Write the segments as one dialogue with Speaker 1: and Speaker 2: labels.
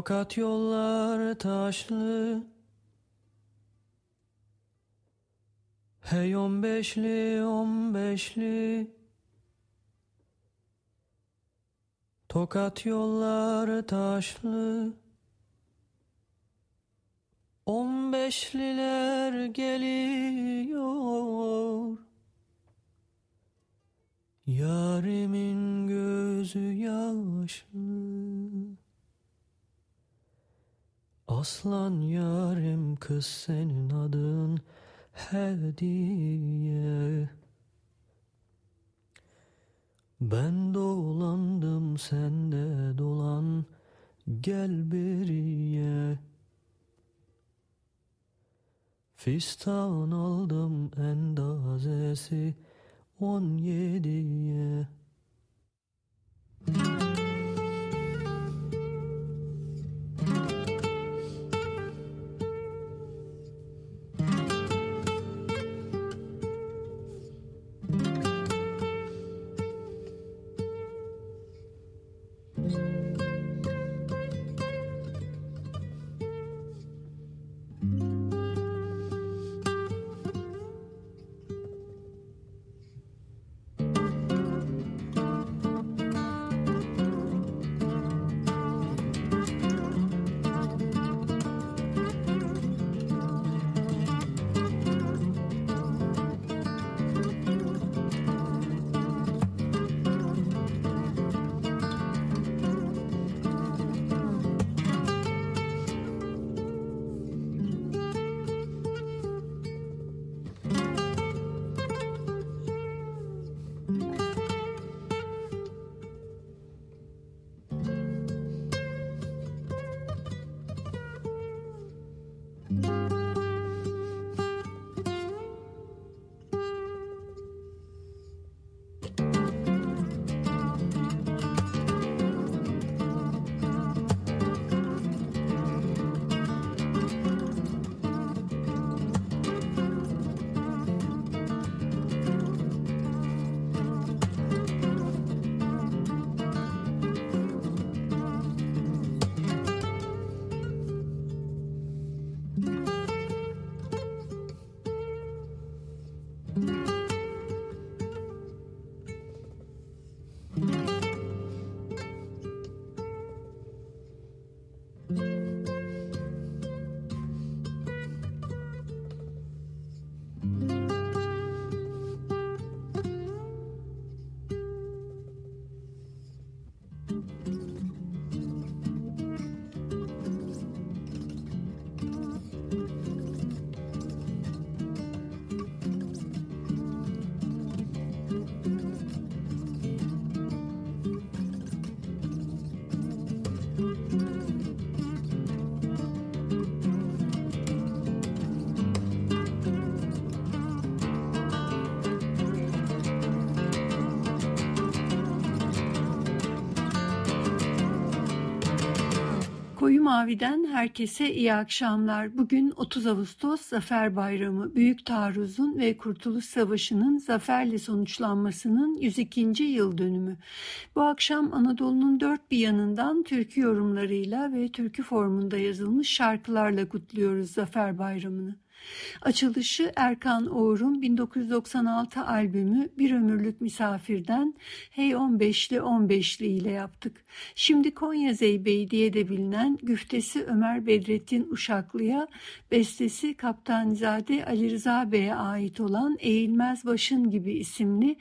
Speaker 1: Tokat yollar taşlı. Hey on beşli on beşli. Tokat yollar taşlı. On beşliler geliyor. Yarimin gözü yaşlı Aslan yarim kız senin adın hediye Ben dolandım sen de dolan gel beriye Fistan aldım endazesi on yediye.
Speaker 2: Mavi'den herkese iyi akşamlar. Bugün 30 Ağustos Zafer Bayramı, Büyük Taarruz'un ve Kurtuluş Savaşı'nın zaferle sonuçlanmasının 102. yıl dönümü. Bu akşam Anadolu'nun dört bir yanından türkü yorumlarıyla ve türkü formunda yazılmış şarkılarla kutluyoruz Zafer Bayramı'nı. Açılışı Erkan Oğur'un 1996 albümü Bir Ömürlük Misafir'den Hey 15'li 15'li ile yaptık. Şimdi Konya Zeybeği diye de bilinen güftesi Ömer Bedrettin Uşaklı'ya, bestesi Kaptanizade Ali Rıza Bey'e ait olan Eğilmez Başın gibi isimli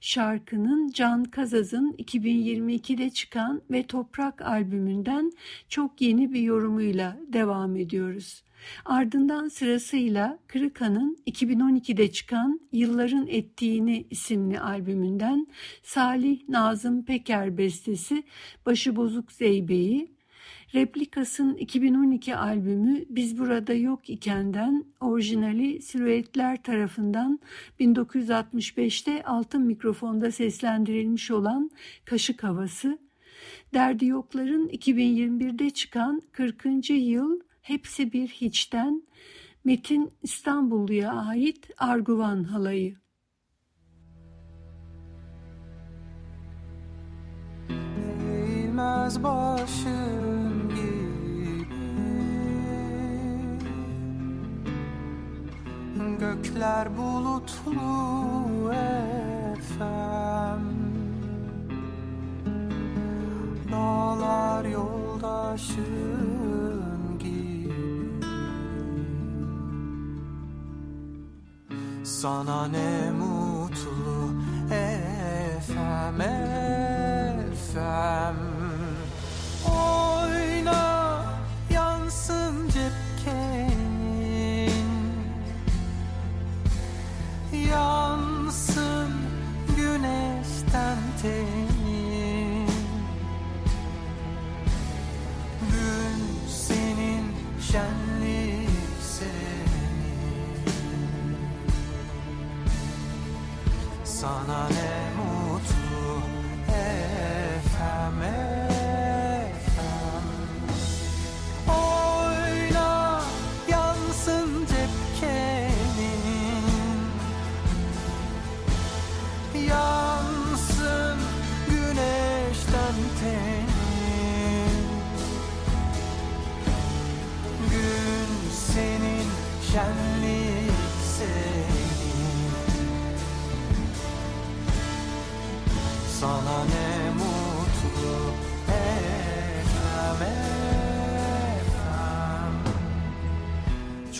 Speaker 2: şarkının Can Kazaz'ın 2022'de çıkan ve Toprak albümünden çok yeni bir yorumuyla devam ediyoruz. Ardından sırasıyla Kırıkan'ın 2012'de çıkan Yılların Ettiğini isimli albümünden Salih Nazım Peker bestesi Başıbozuk Zeybe'yi, Replikas'ın 2012 albümü Biz Burada Yok ikenden orijinali Silüetler tarafından 1965'te altın mikrofonda seslendirilmiş olan Kaşık Havası, Derdi Yoklar'ın 2021'de çıkan 40. yıl Hepsi Bir Hiçten. Metin İstanbullu'ya ait Arguvan Halayı.
Speaker 3: Eğilmez başım gibi. Gökler bulutlu efem. Dağlar yoldaşım Sana ne mutlu efem efem. Oyna yansın cepkenin Yansın güneşten tenin. Gün senin şenlik Sana ne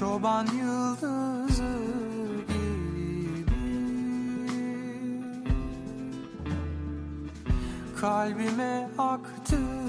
Speaker 3: Çoban yıldızı gibi. Kalbime aktın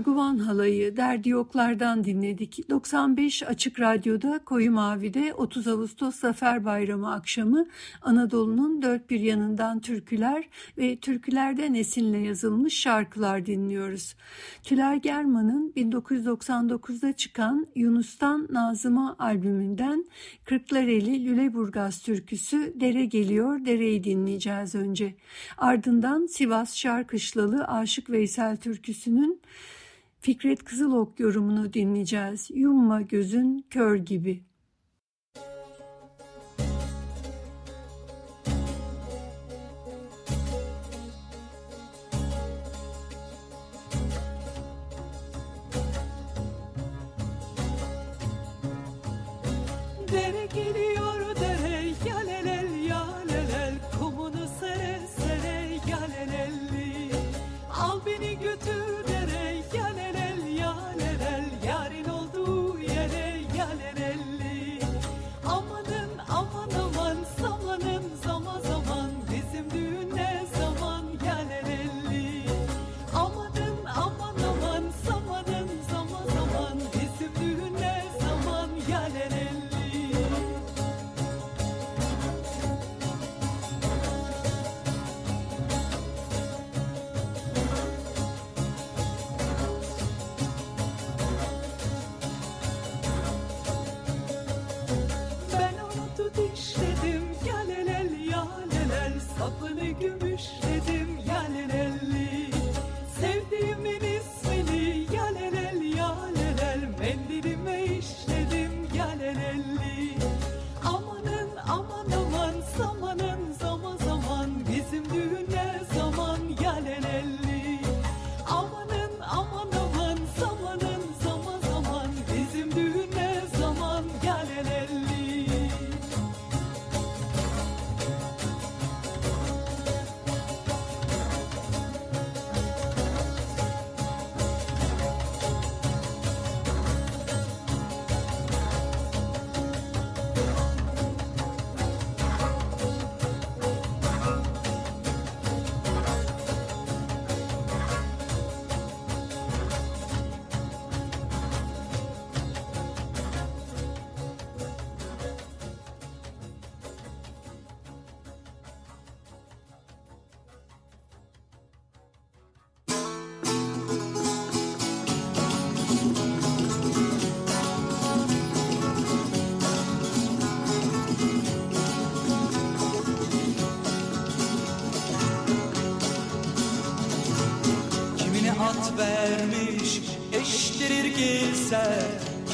Speaker 2: Arguvan Halayı Derdi Yoklardan dinledik. 95 Açık Radyo'da Koyu Mavi'de 30 Ağustos Zafer Bayramı akşamı Anadolu'nun dört bir yanından türküler ve türkülerden esinle yazılmış şarkılar dinliyoruz. Tülay German'ın 1999'da çıkan Yunus'tan Nazım'a albümünden Kırklareli Lüleburgaz türküsü Dere Geliyor Dereyi dinleyeceğiz önce. Ardından Sivas Şarkışlalı Aşık Veysel türküsünün Fikret Kızılok yorumunu dinleyeceğiz. Yumma gözün kör gibi.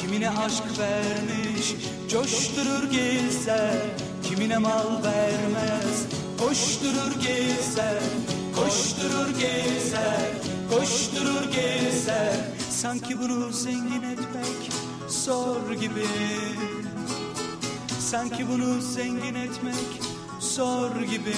Speaker 4: Kimine aşk vermiş coşturur gelse Kimine mal vermez. Koşturur gelse Koşturur gelse koşturur gelse Sanki bunu zengin etmek zor gibi. Sanki bunu zengin etmek zor gibi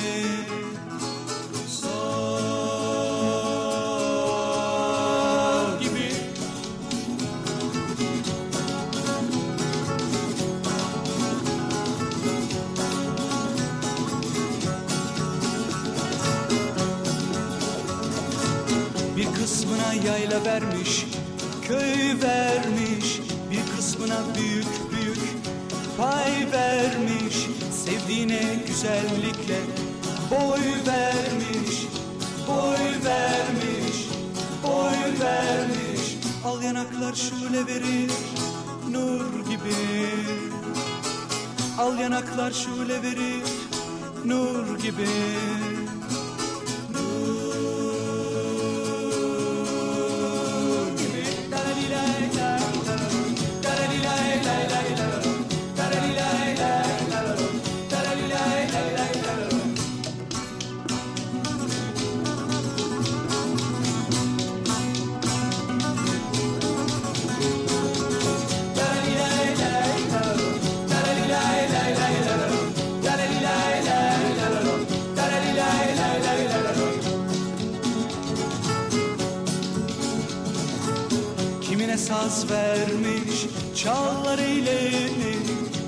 Speaker 4: saz vermiş çallar eğlenir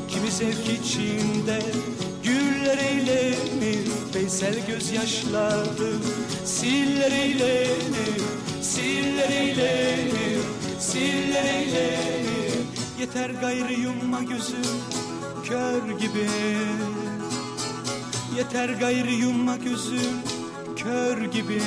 Speaker 4: Kimi zevk içinde gül Siller eylenir. Veysel gözyaşları Siller eylenir. Siller eylenir Siller eylenir. Yeter gayrı yumma gözüm Kör gibi. Yeter gayrı yumma gözüm Kör gibi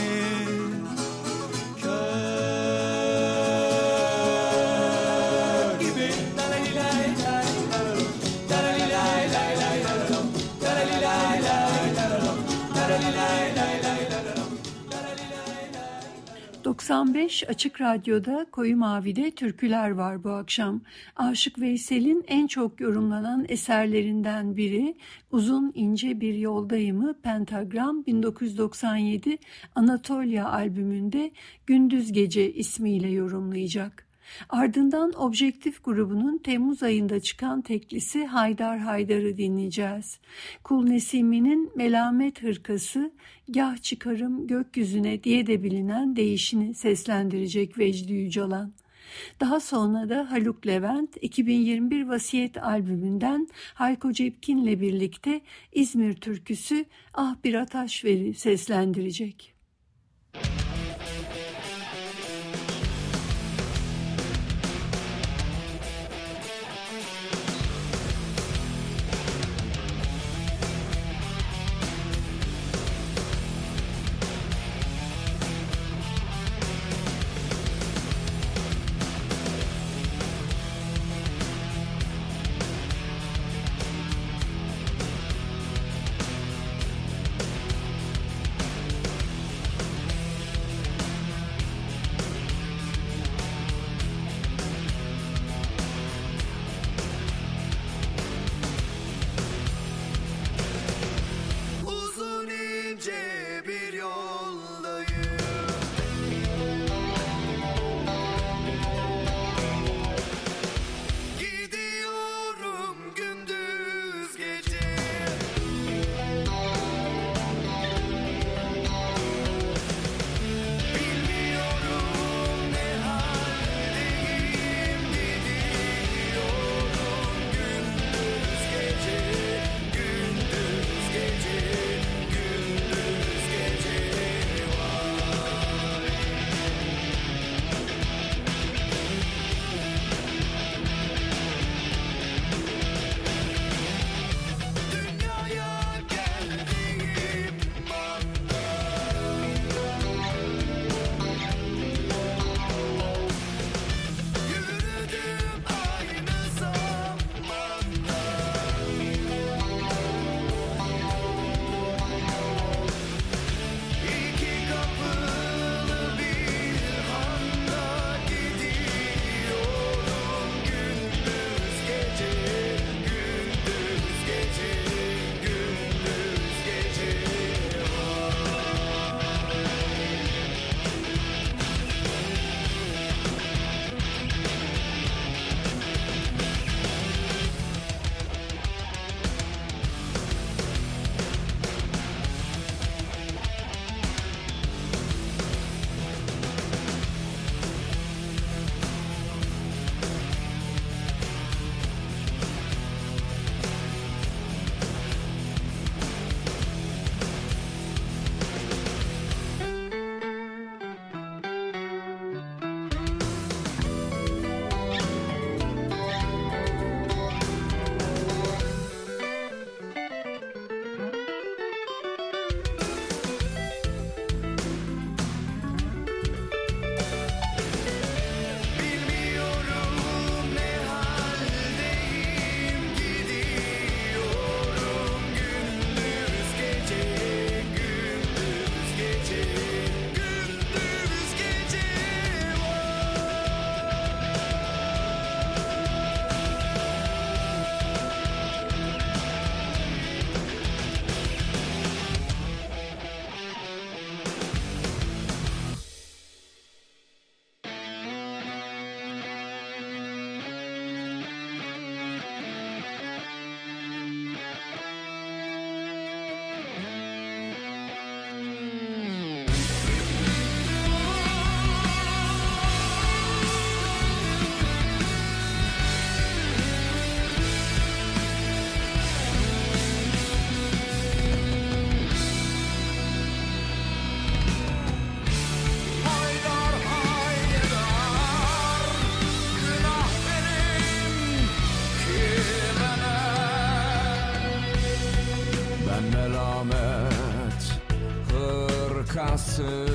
Speaker 2: 95 Açık Radyo'da Koyu Mavi'de türküler var bu akşam. Aşık Veysel'in en çok yorumlanan eserlerinden biri Uzun İnce Bir Yoldayım'ı Pentagram 1997 Anatolia albümünde Gündüz Gece ismiyle yorumlayacak. Ardından Objektif grubunun Temmuz ayında çıkan teklisi Haydar Haydar'ı dinleyeceğiz. Kul Nesimi'nin Melamet Hırkası, Gah Çıkarım Gökyüzüne diye de bilinen değişini seslendirecek Vecdi Yücalan. Daha sonra da Haluk Levent 2021 Vasiyet albümünden Hayko Cepkin'le birlikte İzmir türküsü Ah Bir Ataş Veri seslendirecek.
Speaker 5: aynısını dansen.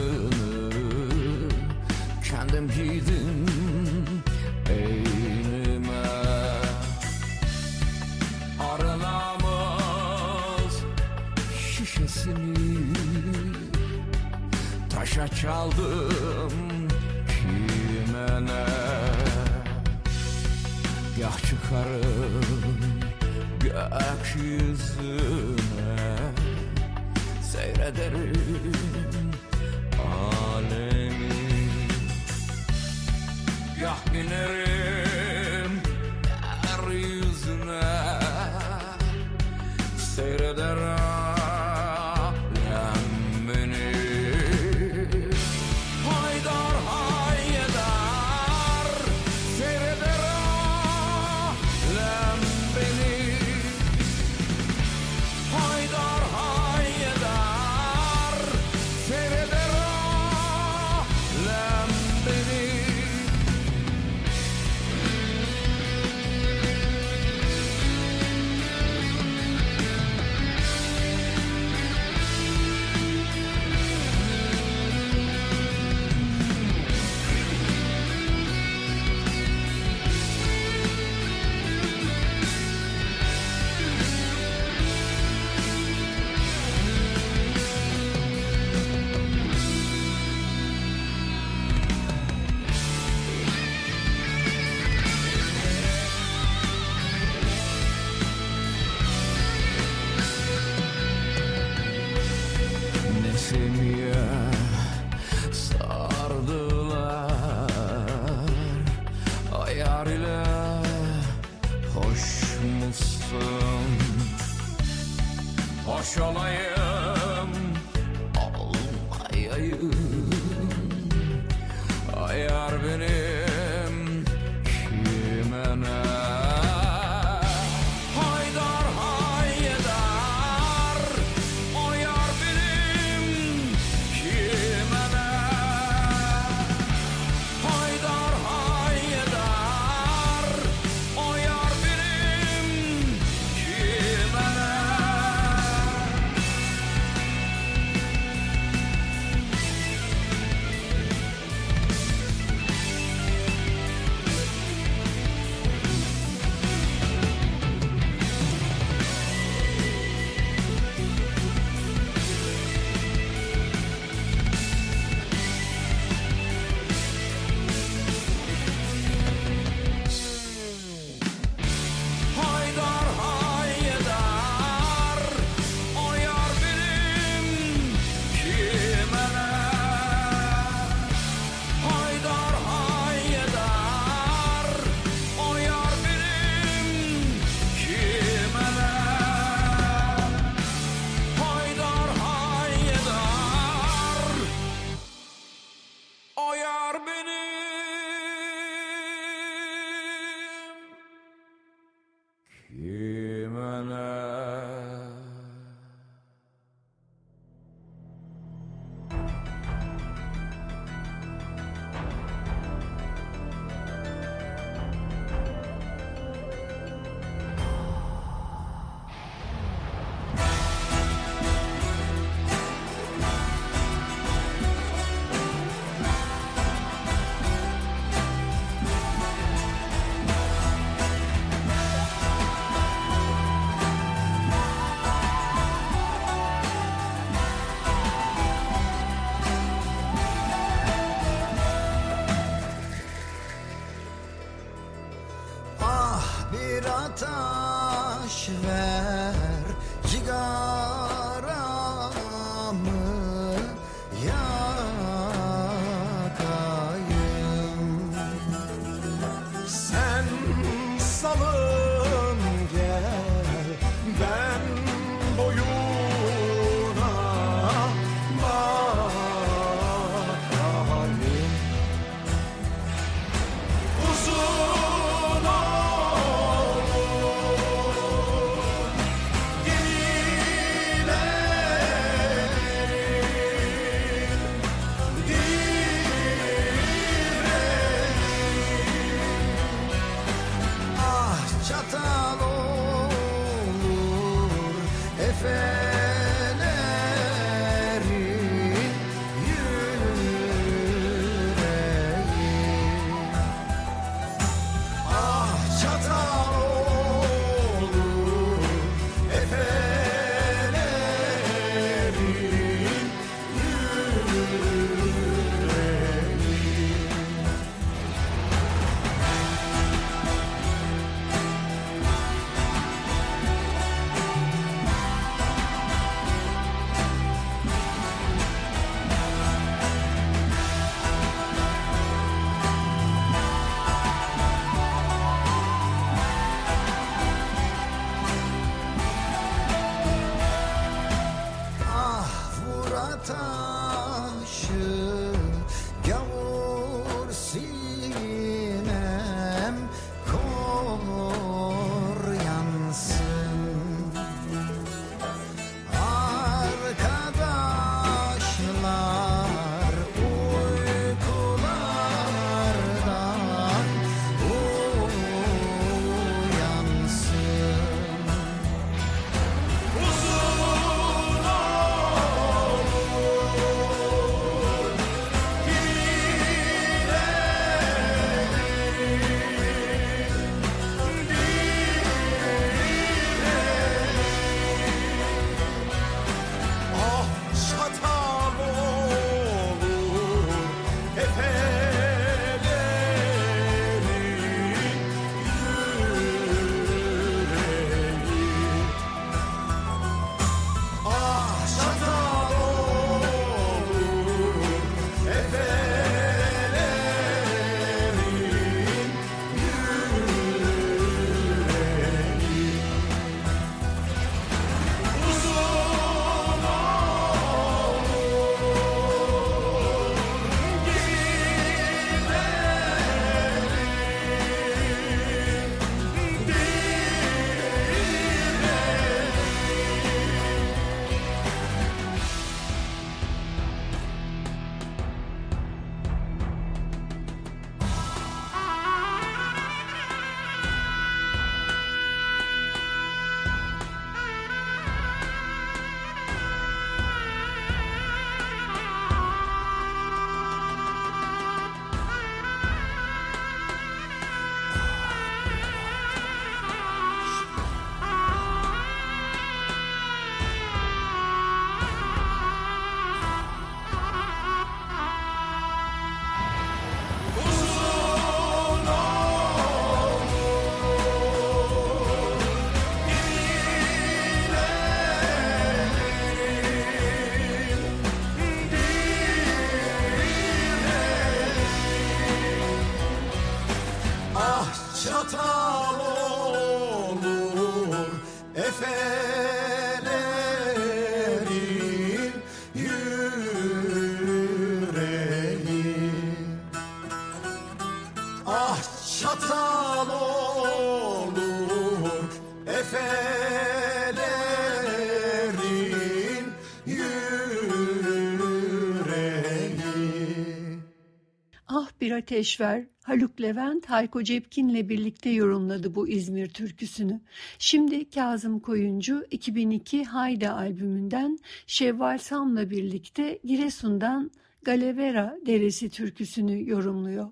Speaker 6: Ah bir ateş ver.
Speaker 2: Haluk Levent, Hayko Cepkin'le birlikte yorumladı bu İzmir türküsünü. Şimdi Kazım Koyuncu 2002 Hayde albümünden Şevval Sam'la birlikte Giresun'dan Galavera Deresi türküsünü yorumluyor.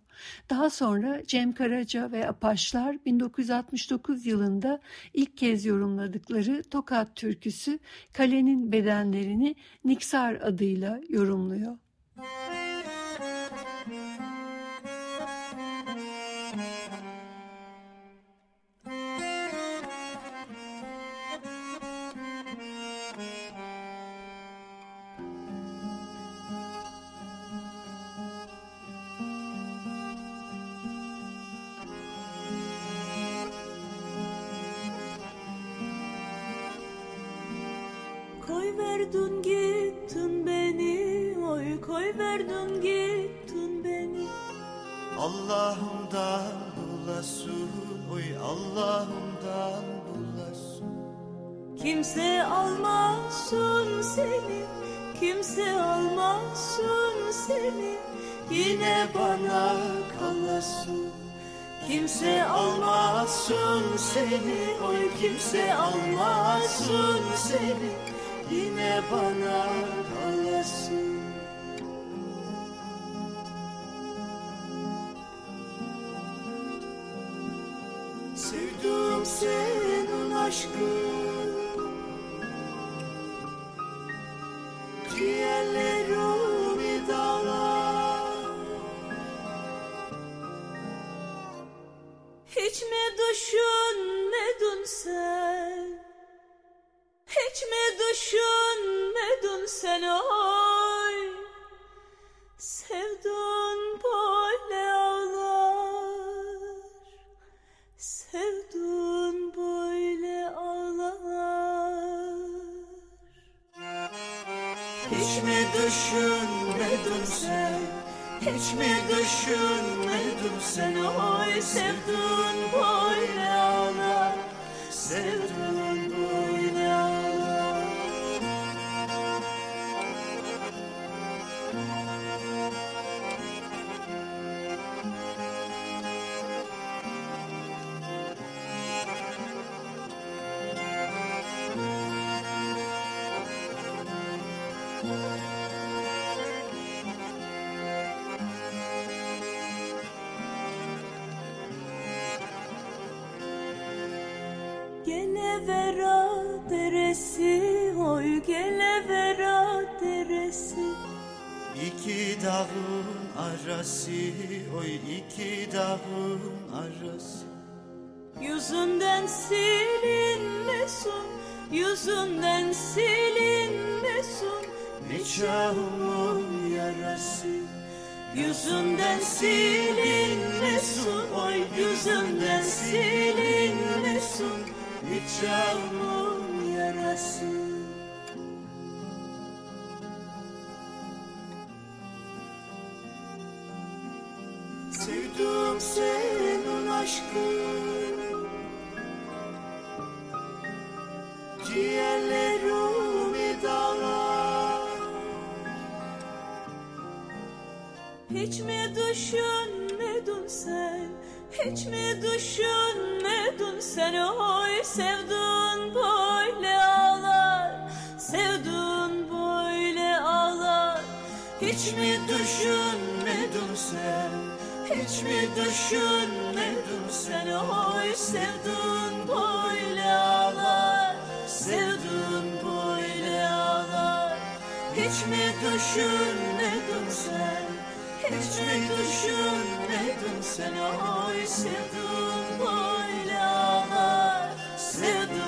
Speaker 2: Daha sonra Cem Karaca ve Apaçlar 1969 yılında ilk kez yorumladıkları Tokat türküsü Kalenin Bedenlerini Niksar adıyla yorumluyor.
Speaker 7: Hiç mi düşünmedin sen? Hiç mi düşünmedin sen? Oy sevdun böyle ağlar Sevdun böyle sevdun böyle ağlar Sevdun böyle ağlar. Hiç mi düşünmedin sen Hiç mi düşünmedin sen? Oy sevdun böyle ağlar Sevdun böyle ağlar. Hiç mi düşünmedin sen hiç mi düşünmedin sen? Oy sevdun böyle ağlar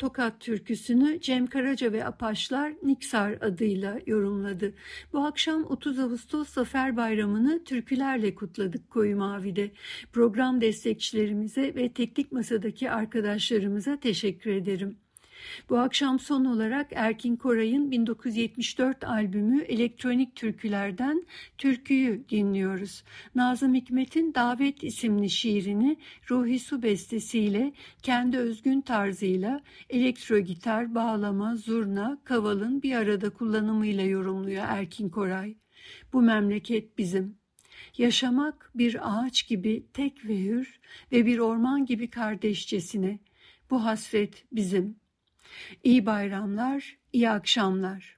Speaker 2: Tokat türküsünü Cem Karaca ve Apaçlar Niksar adıyla yorumladı. Bu akşam 30 Ağustos Zafer Bayramı'nı türkülerle kutladık Koyu Mavi'de. Program destekçilerimize ve teknik masadaki arkadaşlarımıza teşekkür ederim. Bu akşam son olarak Erkin Koray'ın 1974 albümü Elektronik Türkülerden Türküyü dinliyoruz. Nazım Hikmet'in Davet isimli şiirini Ruhi Su bestesiyle kendi özgün tarzıyla elektro gitar, bağlama, zurna, kavalın bir arada kullanımıyla yorumluyor Erkin Koray. Bu memleket bizim. Yaşamak bir ağaç gibi tek ve hür ve bir orman gibi kardeşçesine. Bu hasret bizim. İyi bayramlar, iyi akşamlar.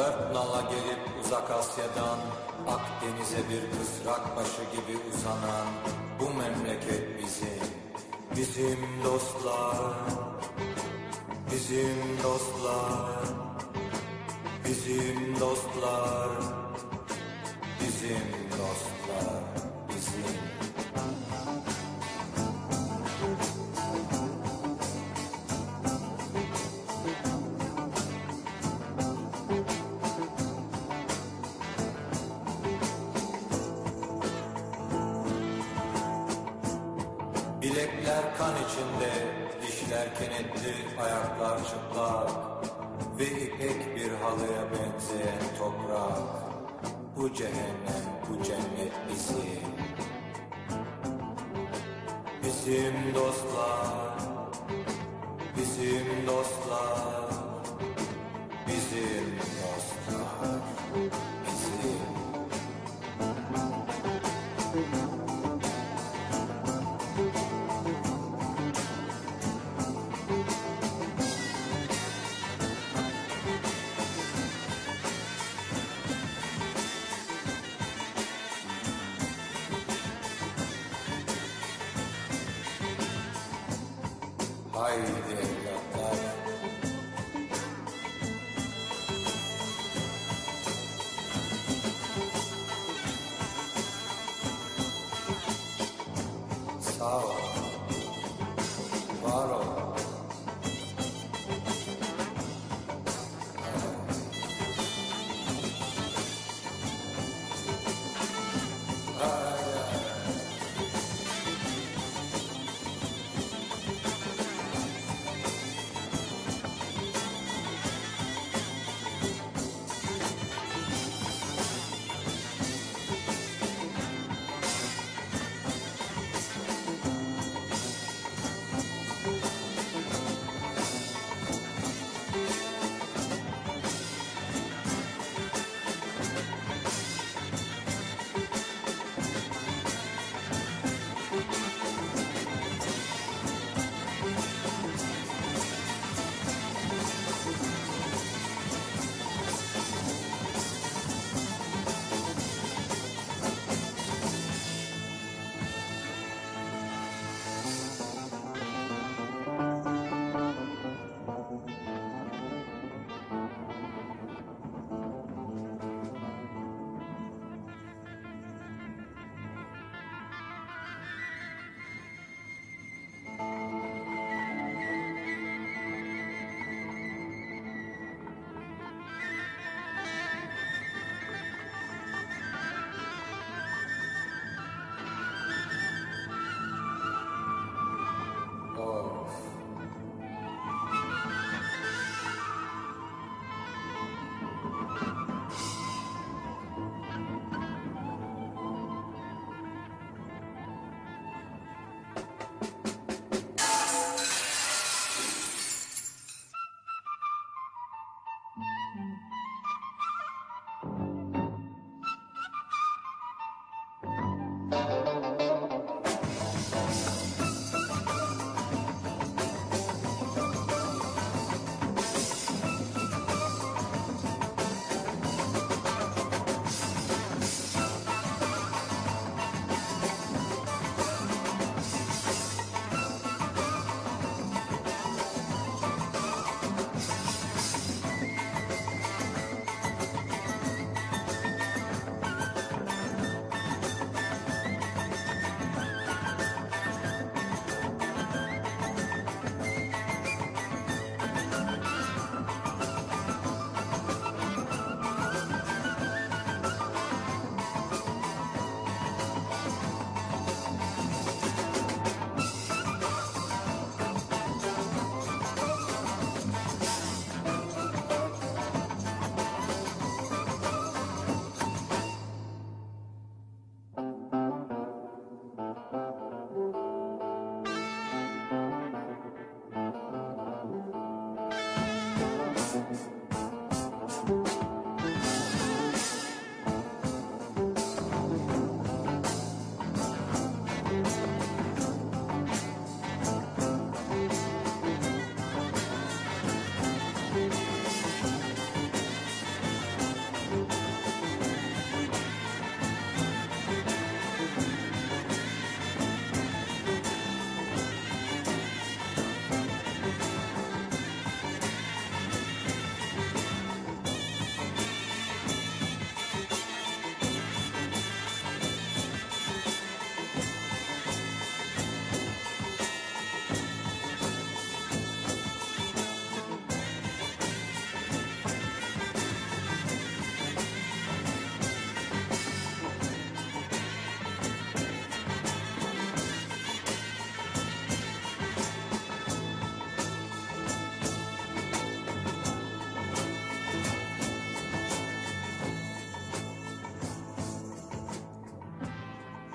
Speaker 8: Dört nala gelip uzak Asya'dan Akdeniz'e bir kısrak başı gibi uzanan Bu memleket bizim dostlar Bizim dostlar,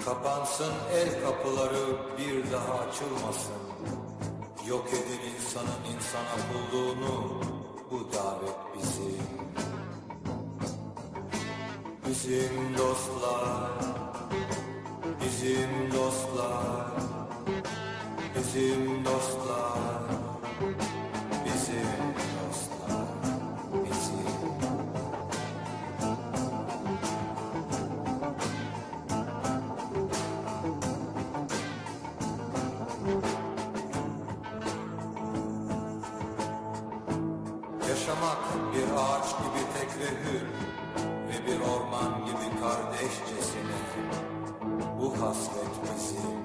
Speaker 8: Kapansın el kapıları bir daha açılmasın. Yok edin insanın insana kulluğunu bu davet bizim. Bizim dostlar, Yaşamak bir ağaç gibi tek ve hür ve bir orman gibi kardeşçesine bu hasret bizim.